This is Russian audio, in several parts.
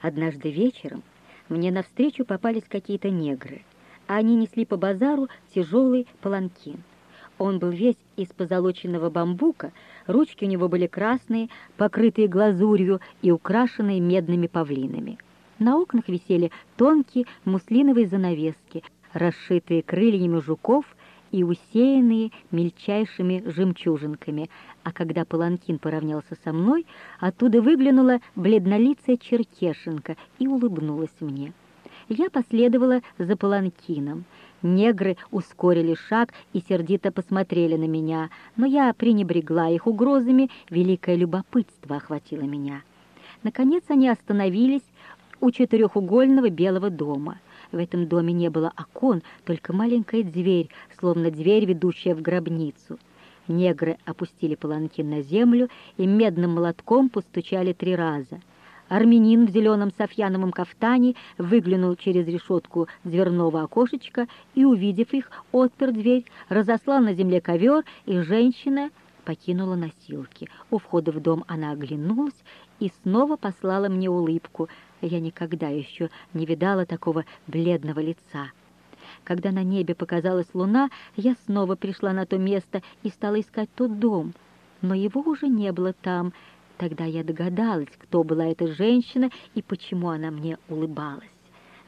Однажды вечером мне навстречу попались какие-то негры, а они несли по базару тяжелый паланкин. Он был весь из позолоченного бамбука, ручки у него были красные, покрытые глазурью и украшенные медными павлинами. На окнах висели тонкие муслиновые занавески, расшитые крыльями жуков и усеянные мельчайшими жемчужинками, а когда паланкин поравнялся со мной, оттуда выглянула бледнолицая черкешенка и улыбнулась мне. Я последовала за паланкином. Негры ускорили шаг и сердито посмотрели на меня, но я пренебрегла их угрозами, великое любопытство охватило меня. Наконец они остановились у четырехугольного белого дома — в этом доме не было окон, только маленькая дверь, словно дверь, ведущая в гробницу. Негры опустили паланкин на землю и медным молотком постучали три раза. Армянин в зеленом софьяновом кафтане выглянул через решетку дверного окошечка и, увидев их, отпер дверь, разослал на земле ковер, и женщина покинула носилки. У входа в дом она оглянулась и снова послала мне улыбку — я никогда еще не видала такого бледного лица. Когда на небе показалась луна, я снова пришла на то место и стала искать тот дом. Но его уже не было там. Тогда я догадалась, кто была эта женщина и почему она мне улыбалась.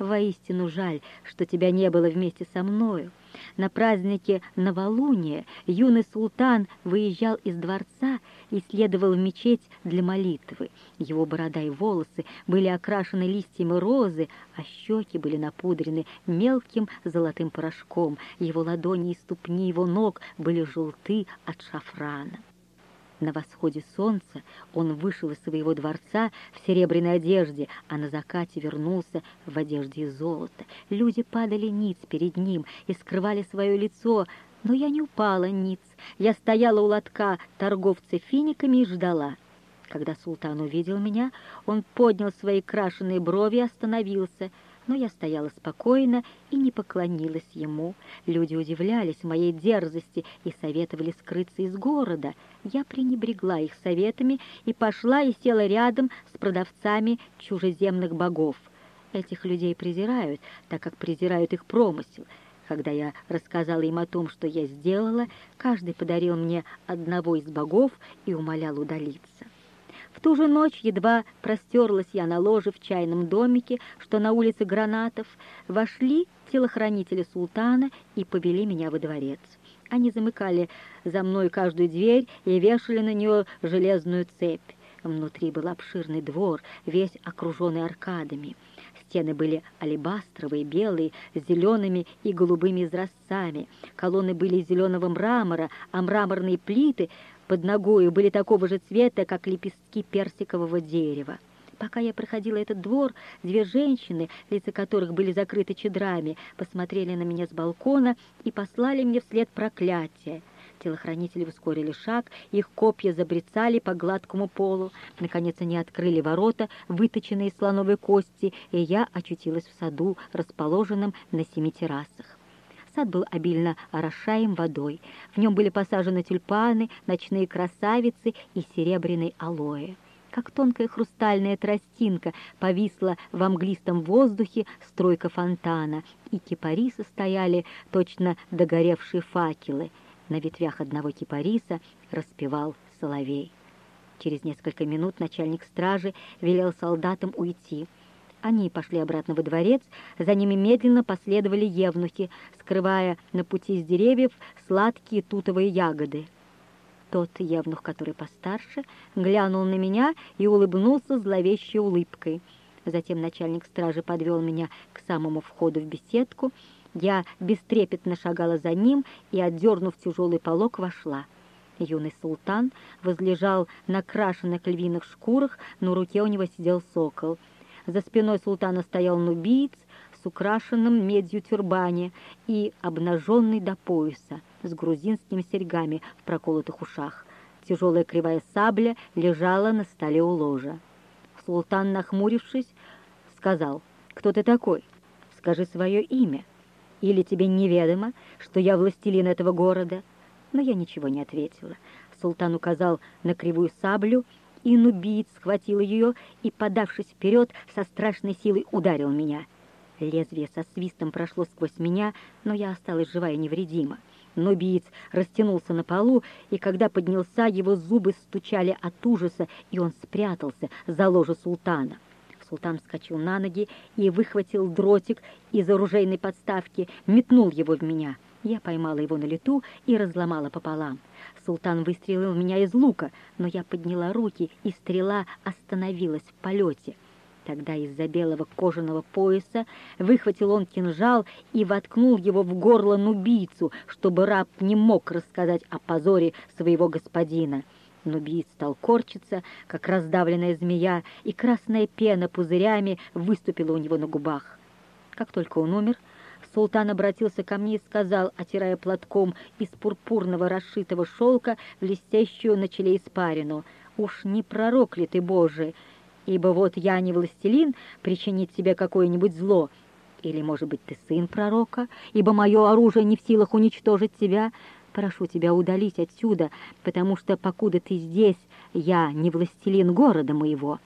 Воистину жаль, что тебя не было вместе со мною. На празднике новолуния юный султан выезжал из дворца и следовал в мечеть для молитвы. Его борода и волосы были окрашены листьями розы, а щеки были напудрены мелким золотым порошком. Его ладони и ступни его ног были желты от шафрана. На восходе солнца он вышел из своего дворца в серебряной одежде, а на закате вернулся в одежде из золота. Люди падали ниц перед ним и скрывали свое лицо, но я не упала ниц. Я стояла у лотка торговца финиками и ждала. Когда султан увидел меня, он поднял свои крашеные брови и остановился — но я стояла спокойно и не поклонилась ему. Люди удивлялись моей дерзости и советовали скрыться из города. Я пренебрегла их советами и пошла и села рядом с продавцами чужеземных богов. Этих людей презирают, так как презирают их промысел. Когда я рассказала им о том, что я сделала, каждый подарил мне одного из богов и умолял удалиться. В ту же ночь едва простерлась я на ложе в чайном домике, что на улице Гранатов, вошли телохранители султана и повели меня во дворец. Они замыкали за мной каждую дверь и вешали на нее железную цепь. Внутри был обширный двор, весь окруженный аркадами. Стены были алебастровые, белые, с зелеными и голубыми изразцами. Колонны были из зеленого мрамора, а мраморные плиты под ногою были такого же цвета, как лепестки персикового дерева. Пока я проходила этот двор, две женщины, лица которых были закрыты чедрами, посмотрели на меня с балкона и послали мне вслед проклятие. Телохранители ускорили шаг, их копья забрецали по гладкому полу. Наконец они открыли ворота, выточенные из слоновой кости, и я очутилась в саду, расположенном на семи террасах. Сад был обильно орошаем водой. В нем были посажены тюльпаны, ночные красавицы и серебряный алоэ. Как тонкая хрустальная тростинка повисла в мглистом воздухе стройка фонтана, и кипарисы стояли точно догоревшие факелы. На ветвях одного кипариса распевал соловей. Через несколько минут начальник стражи велел солдатам уйти. Они пошли обратно во дворец, за ними медленно последовали евнухи, скрывая на пути с деревьев сладкие тутовые ягоды. Тот евнух, который постарше, глянул на меня и улыбнулся зловещей улыбкой. Затем начальник стражи подвел меня к самому входу в беседку. Я бестрепетно шагала за ним и, отдернув тяжелый полог, вошла. Юный султан возлежал на крашенных львиных шкурах, на руке у него сидел сокол — за спиной султана стоял нубиец с украшенным медью тюрбане и обнаженный до пояса, с грузинскими серьгами в проколотых ушах. Тяжелая кривая сабля лежала на столе у ложа. Султан, нахмурившись, сказал, «Кто ты такой? Скажи свое имя. Или тебе неведомо, что я властелин этого города?» Но я ничего не ответила. Султан указал на кривую саблю и нубиец схватил ее и, подавшись вперед, со страшной силой ударил меня. Лезвие со свистом прошло сквозь меня, но я осталась жива и невредима. Нубиец растянулся на полу, и когда поднялся, его зубы стучали от ужаса, и он спрятался за ложе султана. Султан вскочил на ноги и выхватил дротик из оружейной подставки, метнул его в меня. Я поймала его на лету и разломала пополам. Султан выстрелил меня из лука, но я подняла руки, и стрела остановилась в полете. Тогда из-за белого кожаного пояса выхватил он кинжал и воткнул его в горло нубийцу, чтобы раб не мог рассказать о позоре своего господина. Нубиец стал корчиться, как раздавленная змея, и красная пена пузырями выступила у него на губах. Как только он умер, Султан обратился ко мне и сказал, отирая платком из пурпурного расшитого шелка блестящую на челе испарину, «Уж не пророк ли ты, Божий? Ибо вот я не властелин причинить тебе какое-нибудь зло, или, может быть, ты сын пророка, ибо мое оружие не в силах уничтожить тебя. Прошу тебя удалить отсюда, потому что, покуда ты здесь, я не властелин города моего».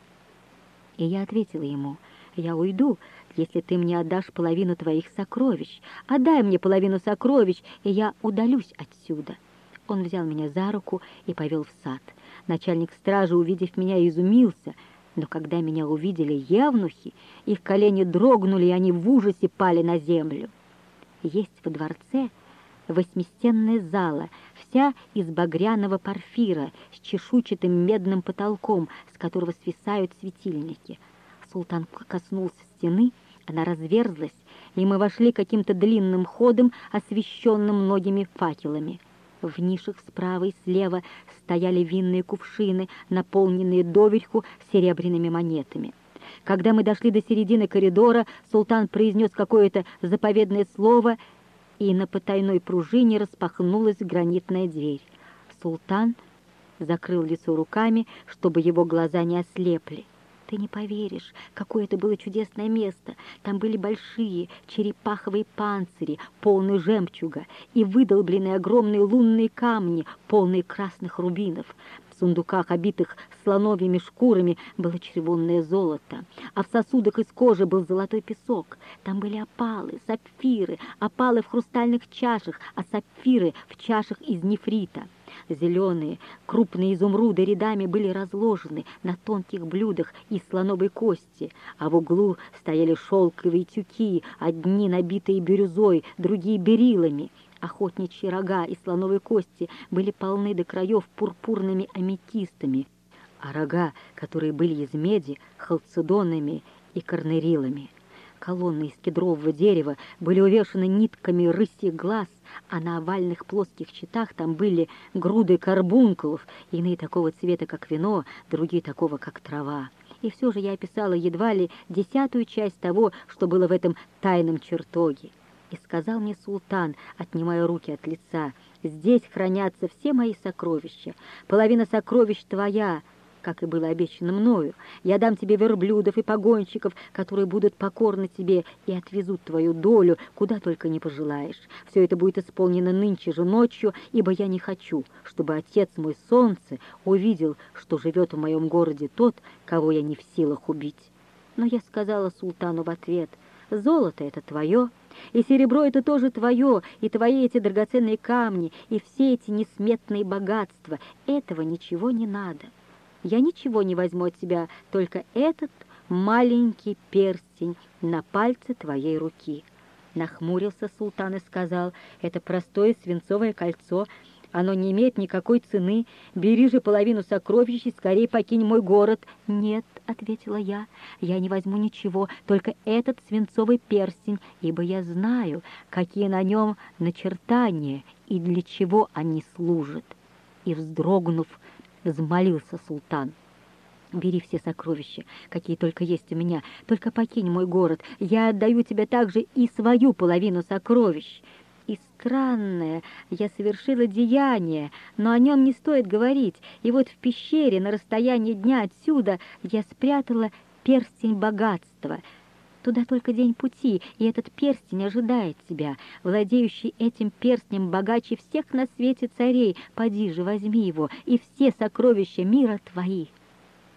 И я ответила ему, «Я уйду, если ты мне отдашь половину твоих сокровищ. Отдай мне половину сокровищ, и я удалюсь отсюда». Он взял меня за руку и повел в сад. Начальник стражи, увидев меня, изумился, но когда меня увидели евнухи, их колени дрогнули, и они в ужасе пали на землю. Есть во дворце восьмистенная зала, вся из багряного порфира, с чешуйчатым медным потолком, с которого свисают светильники. Султан коснулся стены, она разверзлась, и мы вошли каким-то длинным ходом, освещенным многими факелами. В нишах справа и слева стояли винные кувшины, наполненные доверху серебряными монетами. Когда мы дошли до середины коридора, султан произнес какое-то заповедное слово, и на потайной пружине распахнулась гранитная дверь. Султан закрыл лицо руками, чтобы его глаза не ослепли. Ты не поверишь, какое это было чудесное место. Там были большие черепаховые панцири, полные жемчуга, и выдолбленные огромные лунные камни, полные красных рубинов. В сундуках, обитых слоновьими шкурами, было червонное золото, а в сосудах из кожи был золотой песок. Там были опалы, сапфиры, опалы в хрустальных чашах, а сапфиры в чашах из нефрита. Зеленые, крупные изумруды рядами были разложены на тонких блюдах из слоновой кости, а в углу стояли шелковые тюки, одни набитые бирюзой, другие берилами. Охотничьи рога из слоновой кости были полны до краев пурпурными аметистами, а рога, которые были из меди, халцедонами и корнерилами. Колонны из кедрового дерева были увешаны нитками рысьих глаз, а на овальных плоских щитах там были груды карбункулов, иные такого цвета, как вино, другие такого, как трава. И все же я описала едва ли десятую часть того, что было в этом тайном чертоге. И сказал мне султан, отнимая руки от лица, «Здесь хранятся все мои сокровища. Половина сокровищ твоя, как и было обещано мною. Я дам тебе верблюдов и погонщиков, которые будут покорны тебе и отвезут твою долю, куда только не пожелаешь. Все это будет исполнено нынче же ночью, ибо я не хочу, чтобы отец мой солнце увидел, что живет в моем городе тот, кого я не в силах убить. Но я сказала султану в ответ, «Золото это твое, и серебро это тоже твое, и твои эти драгоценные камни, и все эти несметные богатства. Этого ничего не надо». Я ничего не возьму от тебя, только этот маленький перстень на пальце твоей руки». Нахмурился султан и сказал, «Это простое свинцовое кольцо, оно не имеет никакой цены. Бери же половину сокровищ и скорее покинь мой город». «Нет», — ответила я, — «я не возьму ничего, только этот свинцовый перстень, ибо я знаю, какие на нем начертания и для чего они служат». И, вздрогнув, взмолился султан. Бери все сокровища, какие только есть у меня, только покинь мой город. Я отдаю тебе также и свою половину сокровищ. И странное, я совершила деяние, но о нем не стоит говорить. И вот в пещере на расстоянии дня отсюда я спрятала перстень богатства — Туда только день пути, и этот перстень ожидает тебя. Владеющий этим перстнем богаче всех на свете царей. Поди же, возьми его, и все сокровища мира твои».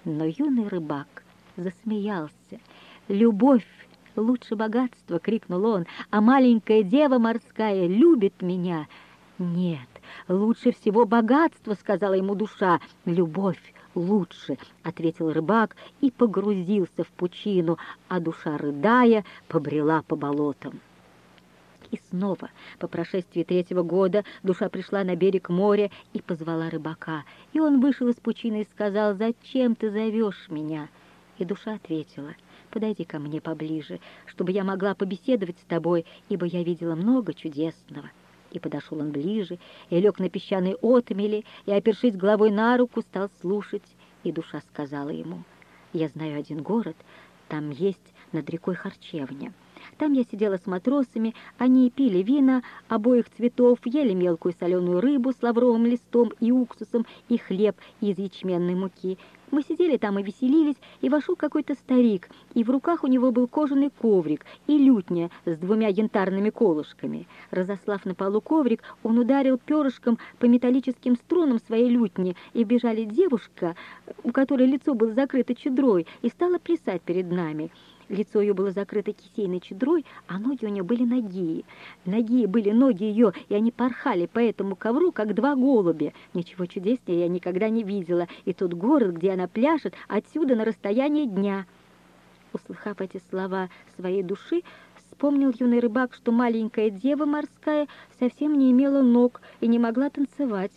Но юный рыбак засмеялся. «Любовь лучше богатства!» — крикнул он. «А маленькая дева морская любит меня!» «Нет, лучше всего богатство!» — сказала ему душа. «Любовь лучше!» — ответил рыбак и погрузился в пучину, а душа, рыдая, побрела по болотам. И снова, по прошествии третьего года, душа пришла на берег моря и позвала рыбака. И он вышел из пучины и сказал, «Зачем ты зовешь меня?» И душа ответила, «Подойди ко мне поближе, чтобы я могла побеседовать с тобой, ибо я видела много чудесного». И подошел он ближе, и лег на песчаной отмели, и, опершись головой на руку, стал слушать. И душа сказала ему, «Я знаю один город, там есть над рекой харчевня». Там я сидела с матросами, они пили вина обоих цветов, ели мелкую соленую рыбу с лавровым листом и уксусом и хлеб из ячменной муки. Мы сидели там и веселились, и вошел какой-то старик, и в руках у него был кожаный коврик и лютня с двумя янтарными колышками. Разослав на полу коврик, он ударил перышком по металлическим струнам своей лютни, и бежали девушка, у которой лицо было закрыто чудрой, и стала плясать перед нами. Лицо ее было закрыто кисейной чудрой, а ноги у нее были ноги. Ноги были ноги ее, и они порхали по этому ковру, как два голубя. Ничего чудеснее я никогда не видела. И тот город, где она пляшет, отсюда на расстоянии дня. Услыхав эти слова своей души, вспомнил юный рыбак, что маленькая дева морская совсем не имела ног и не могла танцевать.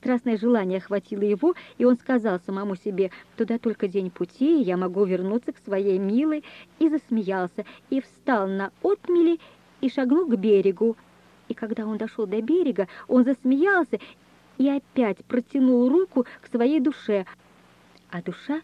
Страстное желание охватило его, и он сказал самому себе, «Туда только день пути, я могу вернуться к своей милой», и засмеялся, и встал на отмели и шагнул к берегу. И когда он дошел до берега, он засмеялся и опять протянул руку к своей душе, а душа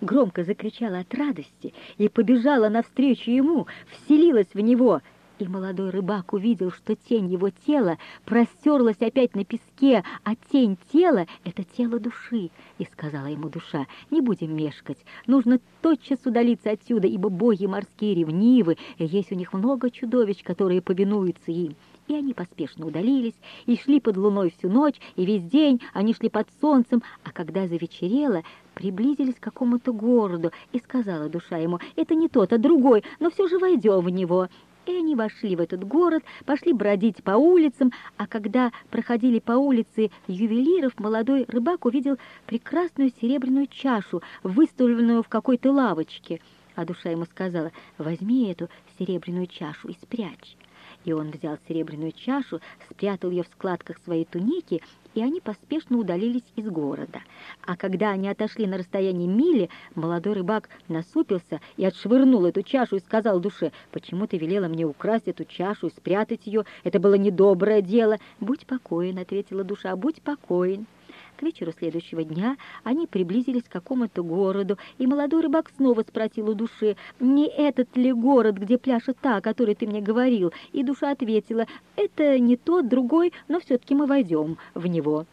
громко закричала от радости и побежала навстречу ему, вселилась в него — и молодой рыбак увидел, что тень его тела простерлась опять на песке, а тень тела — это тело души. И сказала ему душа, не будем мешкать, нужно тотчас удалиться отсюда, ибо боги морские ревнивы, и есть у них много чудовищ, которые повинуются им. И они поспешно удалились, и шли под луной всю ночь, и весь день они шли под солнцем, а когда завечерело, приблизились к какому-то городу, и сказала душа ему, это не тот, а другой, но все же войдем в него. И они вошли в этот город, пошли бродить по улицам, а когда проходили по улице ювелиров, молодой рыбак увидел прекрасную серебряную чашу, выставленную в какой-то лавочке. А душа ему сказала, возьми эту серебряную чашу и спрячь. И он взял серебряную чашу, спрятал ее в складках своей туники и они поспешно удалились из города. А когда они отошли на расстояние мили, молодой рыбак насупился и отшвырнул эту чашу и сказал душе, «Почему ты велела мне украсть эту чашу и спрятать ее? Это было недоброе дело». «Будь покоен», — ответила душа, — «будь покоен». К вечеру следующего дня они приблизились к какому-то городу, и молодой рыбак снова спросил у души, «Не этот ли город, где пляшет та, о которой ты мне говорил?» И душа ответила, «Это не тот, другой, но все-таки мы войдем в него».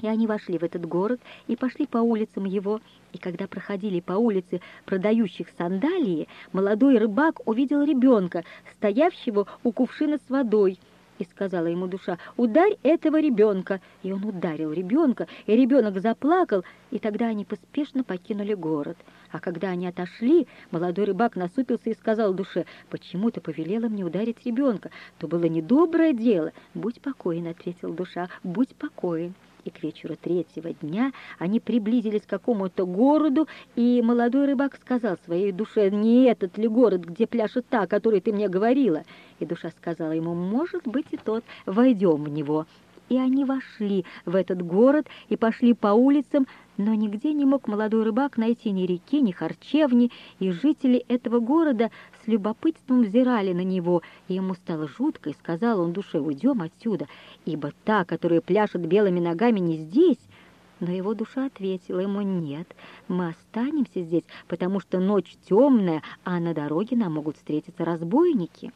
И они вошли в этот город и пошли по улицам его. И когда проходили по улице продающих сандалии, молодой рыбак увидел ребенка, стоявшего у кувшина с водой — и сказала ему душа, «Ударь этого ребенка!» И он ударил ребенка, и ребенок заплакал, и тогда они поспешно покинули город. А когда они отошли, молодой рыбак насупился и сказал душе, «Почему ты повелела мне ударить ребенка? То было недоброе дело». «Будь покоен», — ответил душа, «будь покоен» и к вечеру третьего дня они приблизились к какому-то городу, и молодой рыбак сказал своей душе, «Не этот ли город, где пляшет та, о которой ты мне говорила?» И душа сказала ему, «Может быть и тот, войдем в него» и они вошли в этот город и пошли по улицам, но нигде не мог молодой рыбак найти ни реки, ни харчевни, и жители этого города с любопытством взирали на него, и ему стало жутко, и сказал он душе, уйдем отсюда, ибо та, которая пляшет белыми ногами, не здесь. Но его душа ответила ему, нет, мы останемся здесь, потому что ночь темная, а на дороге нам могут встретиться разбойники».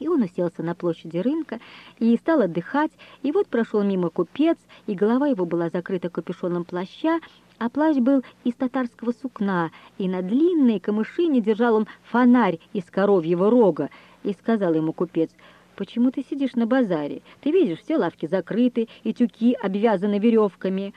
И он уселся на площади рынка и стал отдыхать, и вот прошел мимо купец, и голова его была закрыта капюшоном плаща, а плащ был из татарского сукна, и на длинной камышине держал он фонарь из коровьего рога, и сказал ему купец, «Почему ты сидишь на базаре? Ты видишь, все лавки закрыты, и тюки обвязаны веревками».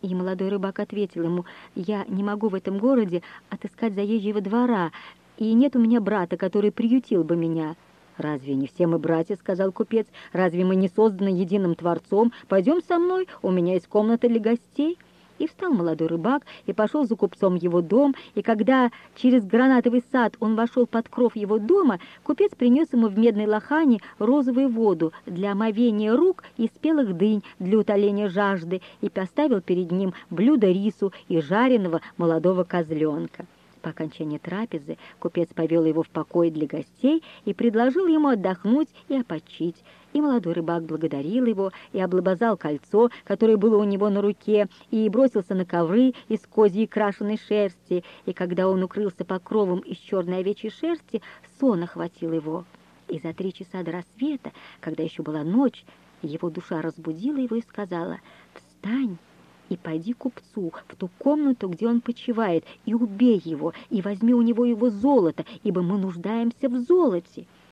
И молодой рыбак ответил ему, «Я не могу в этом городе отыскать заезжего двора, и нет у меня брата, который приютил бы меня». «Разве не все мы братья?» — сказал купец. «Разве мы не созданы единым Творцом? Пойдем со мной, у меня есть комната для гостей». И встал молодой рыбак и пошел за купцом его дом, и когда через гранатовый сад он вошел под кров его дома, купец принес ему в медной лохане розовую воду для омовения рук и спелых дынь для утоления жажды и поставил перед ним блюдо рису и жареного молодого козленка. По окончании трапезы купец повел его в покой для гостей и предложил ему отдохнуть и опочить. И молодой рыбак благодарил его и облобызал кольцо, которое было у него на руке, и бросился на ковры из козьей крашеной шерсти. И когда он укрылся покровом из черной овечьей шерсти, сон охватил его. И за три часа до рассвета, когда еще была ночь, его душа разбудила его и сказала «Встань!» И пойди к купцу в ту комнату, где он почивает, и убей его, и возьми у него его золото, ибо мы нуждаемся в золоте».